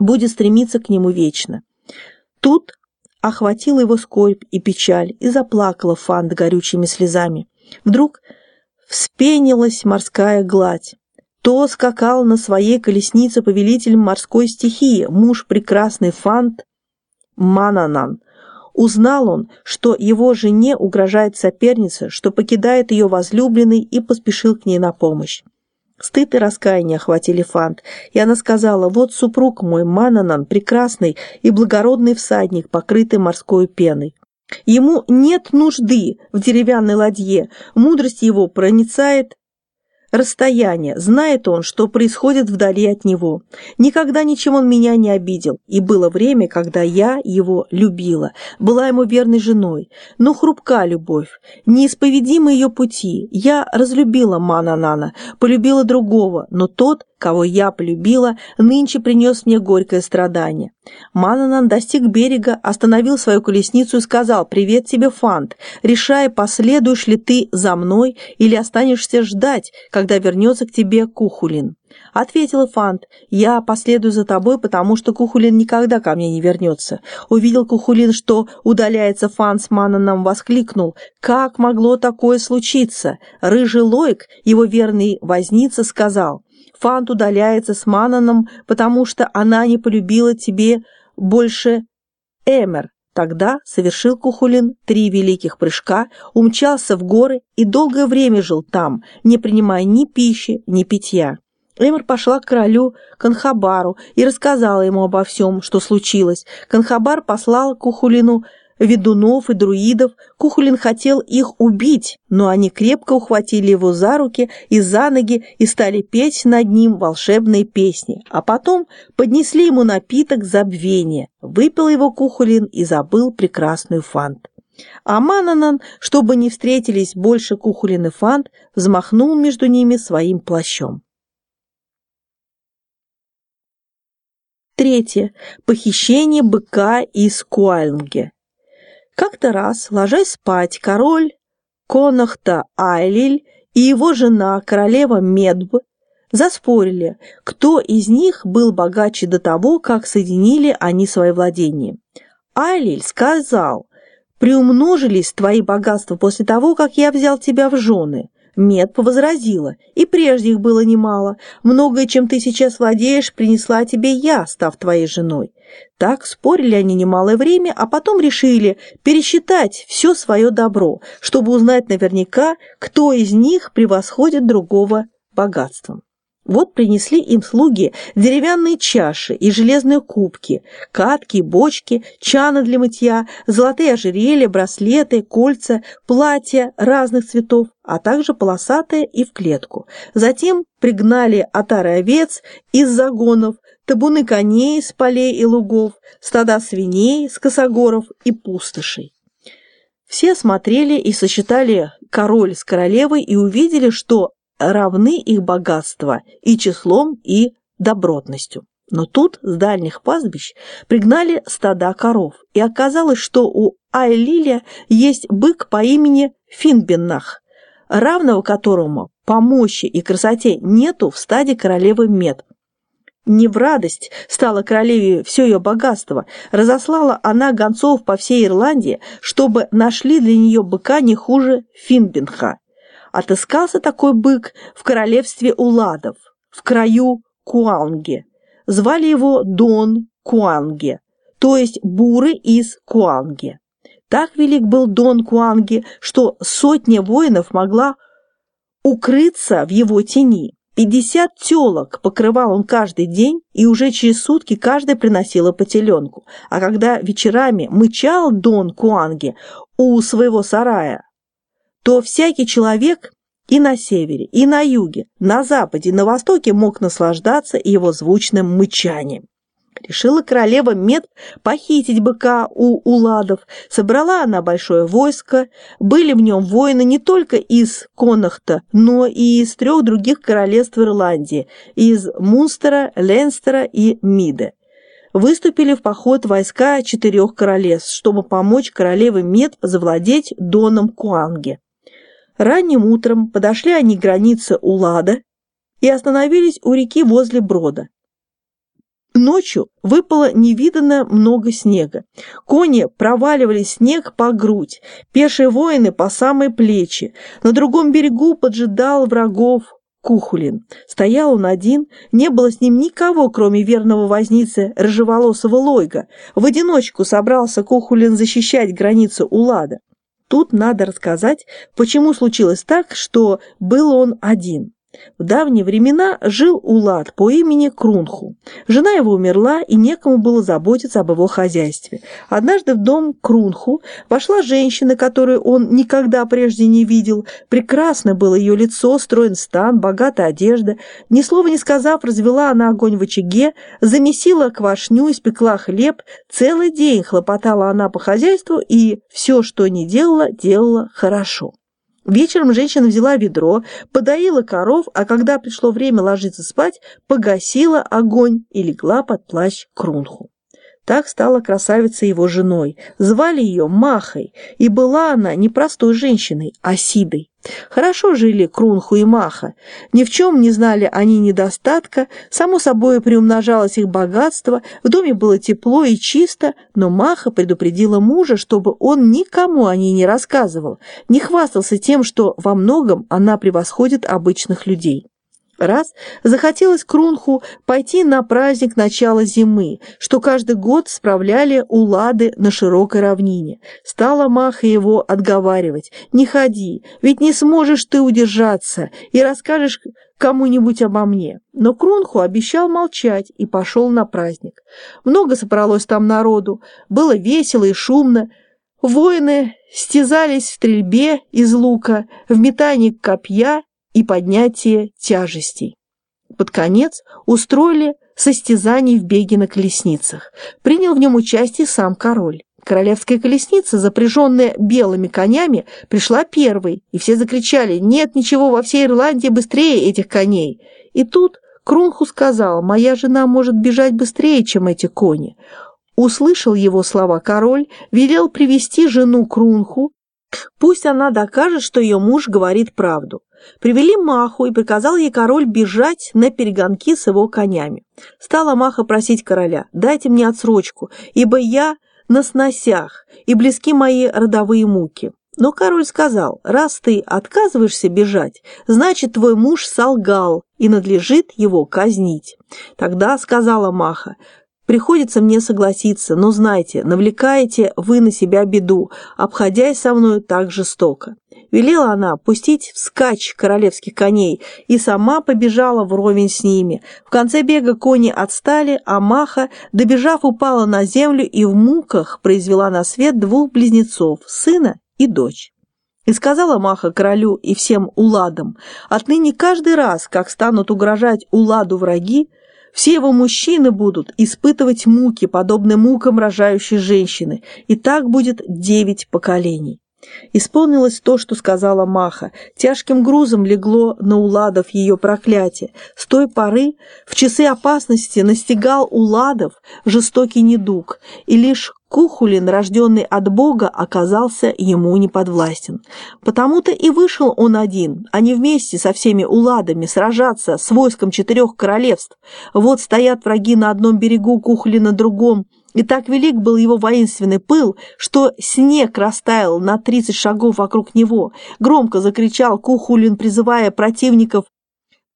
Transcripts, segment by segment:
будет стремиться к нему вечно. Тут охватила его скорбь и печаль, и заплакала Фант горючими слезами. Вдруг вспенилась морская гладь. То скакал на своей колеснице повелитель морской стихии, муж прекрасный Фант Мананан. Узнал он, что его жене угрожает соперница, что покидает ее возлюбленный и поспешил к ней на помощь. Стыд и раскаяние охватили Фант, и она сказала, «Вот супруг мой, Мананан, прекрасный и благородный всадник, покрытый морской пеной. Ему нет нужды в деревянной ладье, мудрость его проницает расстояние, знает он, что происходит вдали от него. Никогда ничем он меня не обидел, и было время, когда я его любила, была ему верной женой. Но хрупка любовь, неисповедимы ее пути. Я разлюбила Мананана, полюбила другого, но тот, кого я полюбила, нынче принес мне горькое страдание. Мананан достиг берега, остановил свою колесницу и сказал «Привет тебе, Фант, решай, последуешь ли ты за мной или останешься ждать, когда вернется к тебе Кухулин». Ответила Фант, «Я последую за тобой, потому что Кухулин никогда ко мне не вернется». Увидел Кухулин, что удаляется Фант с Мананом, воскликнул, «Как могло такое случиться?» Рыжий Лоик, его верный возница, сказал, Фант удаляется с Мананом, потому что она не полюбила тебе больше Эмер. Тогда совершил Кухулин три великих прыжка, умчался в горы и долгое время жил там, не принимая ни пищи, ни питья. Эмер пошла к королю Канхабару и рассказала ему обо всем, что случилось. Канхабар послал Кухулину ведунов и друидов, Кухулин хотел их убить, но они крепко ухватили его за руки и за ноги и стали петь над ним волшебные песни, а потом поднесли ему напиток забвения. Выпил его Кухулин и забыл прекрасную фант. А Мананан, чтобы не встретились больше Кухулин и фант, взмахнул между ними своим плащом. Третье. Похищение быка из Куальнге. Как-то раз, ложась спать, король Конахта Айлиль и его жена, королева Медб, заспорили, кто из них был богаче до того, как соединили они свои владения. Айлиль сказал, «Приумножились твои богатства после того, как я взял тебя в жены». Мед возразила, и прежде их было немало. Многое, чем ты сейчас владеешь, принесла тебе я, став твоей женой. Так спорили они немалое время, а потом решили пересчитать все свое добро, чтобы узнать наверняка, кто из них превосходит другого богатством. Вот принесли им слуги деревянные чаши и железные кубки, катки, бочки, чаны для мытья, золотые ожерелья, браслеты, кольца, платья разных цветов, а также полосатые и в клетку. Затем пригнали отары овец из загонов, табуны коней с полей и лугов, стада свиней с косогоров и пустошей. Все смотрели и сосчитали король с королевой и увидели, что равны их богатства и числом, и добротностью. Но тут с дальних пастбищ пригнали стада коров, и оказалось, что у Айлиля есть бык по имени Финбеннах, равного которому по мощи и красоте нету в стаде королевы Мед. Не в радость стало королеве все ее богатство, разослала она гонцов по всей Ирландии, чтобы нашли для нее быка не хуже Финбенха отыскался такой бык в королевстве Уладов, в краю Куанге. Звали его Дон Куанге, то есть буры из Куанге. Так велик был Дон Куанге, что сотня воинов могла укрыться в его тени. Пятьдесят телок покрывал он каждый день, и уже через сутки каждая приносила по теленку. А когда вечерами мычал Дон Куанге у своего сарая, то всякий человек и на севере, и на юге, на западе, на востоке мог наслаждаться его звучным мычанием. Решила королева Мед похитить быка у уладов. Собрала она большое войско. Были в нем воины не только из Конахта, но и из трех других королевств Ирландии, из Мунстера, Ленстера и Миде. Выступили в поход войска четырех королевств, чтобы помочь королеве Мед завладеть доном Куанге. Ранним утром подошли они к границе Улада и остановились у реки возле брода. Ночью выпало невиданно много снега. Кони проваливали снег по грудь, пешие воины по самые плечи. На другом берегу поджидал врагов Кухулин. Стоял он один, не было с ним никого, кроме верного возницы рыжеволосого Лойга. В одиночку собрался Кухулин защищать границу Улада. Тут надо рассказать, почему случилось так, что был он один. В давние времена жил Улад по имени Крунху. Жена его умерла, и некому было заботиться об его хозяйстве. Однажды в дом Крунху вошла женщина, которую он никогда прежде не видел. Прекрасно было ее лицо, строен стан, богатая одежда. Ни слова не сказав, развела она огонь в очаге, замесила квашню, испекла хлеб. Целый день хлопотала она по хозяйству, и все, что не делала, делала хорошо. Вечером женщина взяла ведро, подоила коров, а когда пришло время ложиться спать, погасила огонь и легла под плащ Крунху. Так стала красавица его женой. Звали ее Махой, и была она не простой женщиной, а Сидой. Хорошо жили Крунху и Маха. Ни в чем не знали они недостатка, само собой приумножалось их богатство, в доме было тепло и чисто, но Маха предупредила мужа, чтобы он никому о ней не рассказывал, не хвастался тем, что во многом она превосходит обычных людей. Раз захотелось Крунху пойти на праздник начала зимы, что каждый год справляли улады на широкой равнине. Стала Маха его отговаривать. «Не ходи, ведь не сможешь ты удержаться и расскажешь кому-нибудь обо мне». Но Крунху обещал молчать и пошел на праздник. Много собралось там народу, было весело и шумно. Воины стязались в стрельбе из лука, в метании копья и поднятие тяжестей. Под конец устроили состязаний в беге на колесницах. Принял в нем участие сам король. Королевская колесница, запряженная белыми конями, пришла первой, и все закричали «Нет ничего во всей Ирландии быстрее этих коней!» И тут Крунху сказал «Моя жена может бежать быстрее, чем эти кони». Услышал его слова король, велел привести жену Крунху, пусть она докажет, что ее муж говорит правду. Привели Маху, и приказал ей король бежать на перегонки с его конями. Стала Маха просить короля, дайте мне отсрочку, ибо я на сносях, и близки мои родовые муки. Но король сказал, раз ты отказываешься бежать, значит, твой муж солгал, и надлежит его казнить. Тогда сказала Маха, Приходится мне согласиться, но знайте, навлекаете вы на себя беду, обходясь со мной так жестоко. Велела она пустить вскачь королевских коней и сама побежала вровень с ними. В конце бега кони отстали, а Маха, добежав, упала на землю и в муках произвела на свет двух близнецов, сына и дочь. И сказала Маха королю и всем уладам, отныне каждый раз, как станут угрожать уладу враги, все его мужчины будут испытывать муки, подобные мукам рожающей женщины, и так будет девять поколений. Исполнилось то, что сказала Маха. Тяжким грузом легло на Уладов ее проклятие. С той поры в часы опасности настигал Уладов жестокий недуг, и лишь Кухулин, рожденный от Бога, оказался ему неподвластен. Потому-то и вышел он один, а не вместе со всеми уладами сражаться с войском четырех королевств. Вот стоят враги на одном берегу, Кухулин на другом, и так велик был его воинственный пыл, что снег растаял на тридцать шагов вокруг него. Громко закричал Кухулин, призывая противников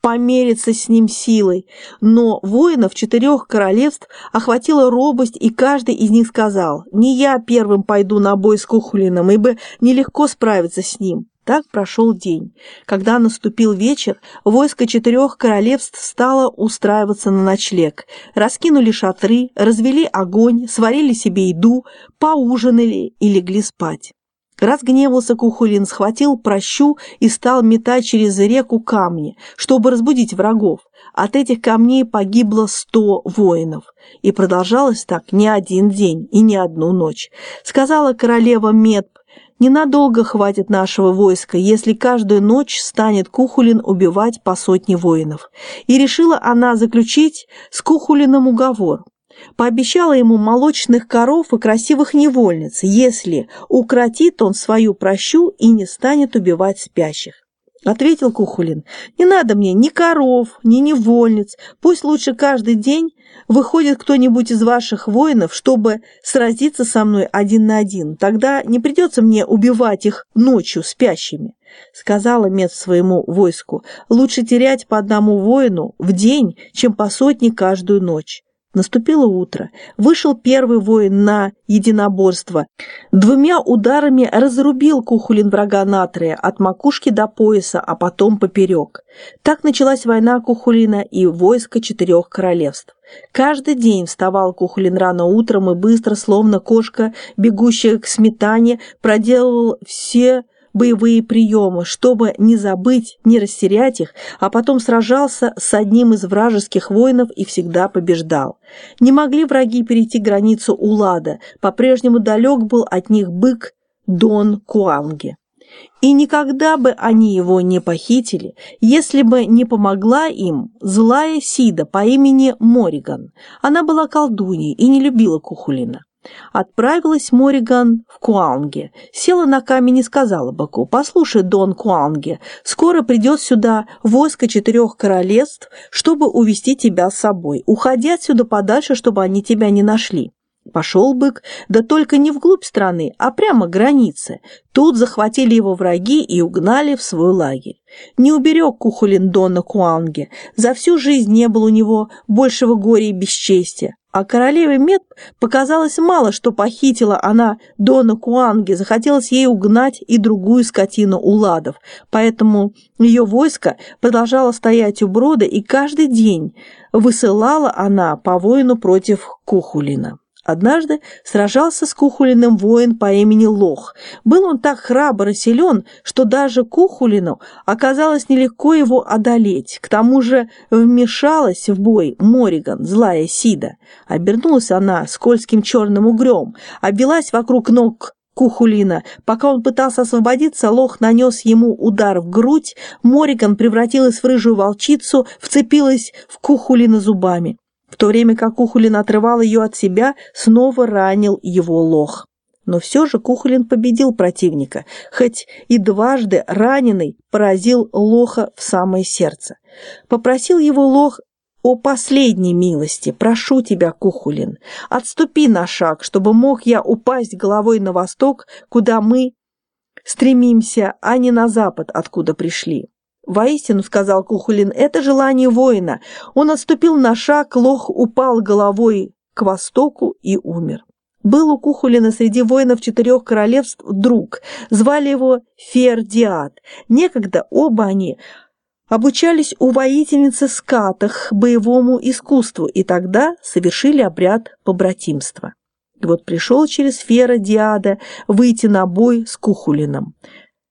помериться с ним силой, но воинов четырех королевств охватила робость, и каждый из них сказал, «Не я первым пойду на бой с Кухулином, ибо нелегко справиться с ним». Так прошел день. Когда наступил вечер, войско четырех королевств стало устраиваться на ночлег. Раскинули шатры, развели огонь, сварили себе еду, поужинали и легли спать. Разгневался Кухулин, схватил прощу и стал метать через реку камни, чтобы разбудить врагов. От этих камней погибло сто воинов. И продолжалось так не один день и не одну ночь. Сказала королева Медб, ненадолго хватит нашего войска, если каждую ночь станет Кухулин убивать по сотне воинов. И решила она заключить с Кухулиным уговор. Пообещала ему молочных коров и красивых невольниц, если укротит он свою прощу и не станет убивать спящих. Ответил Кухулин, не надо мне ни коров, ни невольниц, пусть лучше каждый день выходит кто-нибудь из ваших воинов, чтобы сразиться со мной один на один, тогда не придется мне убивать их ночью спящими. Сказала Мед своему войску, лучше терять по одному воину в день, чем по сотне каждую ночь. Наступило утро. Вышел первый воин на единоборство. Двумя ударами разрубил Кухулин врага Натрия от макушки до пояса, а потом поперек. Так началась война Кухулина и войска четырех королевств. Каждый день вставал Кухулин рано утром и быстро, словно кошка, бегущая к сметане, проделывал все боевые приемы, чтобы не забыть, не растерять их, а потом сражался с одним из вражеских воинов и всегда побеждал. Не могли враги перейти границу Улада, по-прежнему далек был от них бык Дон Куанги. И никогда бы они его не похитили, если бы не помогла им злая Сида по имени Мориган. Она была колдуньей и не любила Кухулина. Отправилась Мориган в Куанге, села на камень и сказала Баку, «Послушай, Дон Куанге, скоро придет сюда войско четырех королевств, чтобы увести тебя с собой. Уходи отсюда подальше, чтобы они тебя не нашли». Пошел бык, да только не вглубь страны, а прямо к границе. Тут захватили его враги и угнали в свой лагерь. Не уберег Кухулин Дона Куанге, за всю жизнь не было у него большего горя и бесчестия. А королеве Мед показалось мало, что похитила она Дона Куанги, захотелось ей угнать и другую скотину Уладов, поэтому ее войско продолжало стоять у брода, и каждый день высылала она по воину против Кухулина. Однажды сражался с Кухулиным воин по имени Лох. Был он так храбр и силен, что даже Кухулину оказалось нелегко его одолеть. К тому же вмешалась в бой Мориган, злая Сида. Обернулась она скользким черным угрем, обвелась вокруг ног Кухулина. Пока он пытался освободиться, Лох нанес ему удар в грудь, Мориган превратилась в рыжую волчицу, вцепилась в Кухулина зубами. То время как Кухулин отрывал ее от себя, снова ранил его лох. Но все же Кухулин победил противника, хоть и дважды раненый поразил лоха в самое сердце. Попросил его лох о последней милости. Прошу тебя, Кухулин, отступи на шаг, чтобы мог я упасть головой на восток, куда мы стремимся, а не на запад, откуда пришли. «Воистину», — сказал Кухулин, — «это желание воина». Он отступил на шаг, лох упал головой к востоку и умер. Был у Кухулина среди воинов четырех королевств друг, звали его Фердиат. Некогда оба они обучались у воительницы скатах боевому искусству и тогда совершили обряд побратимства. И вот пришел через Фера Диада выйти на бой с Кухулином.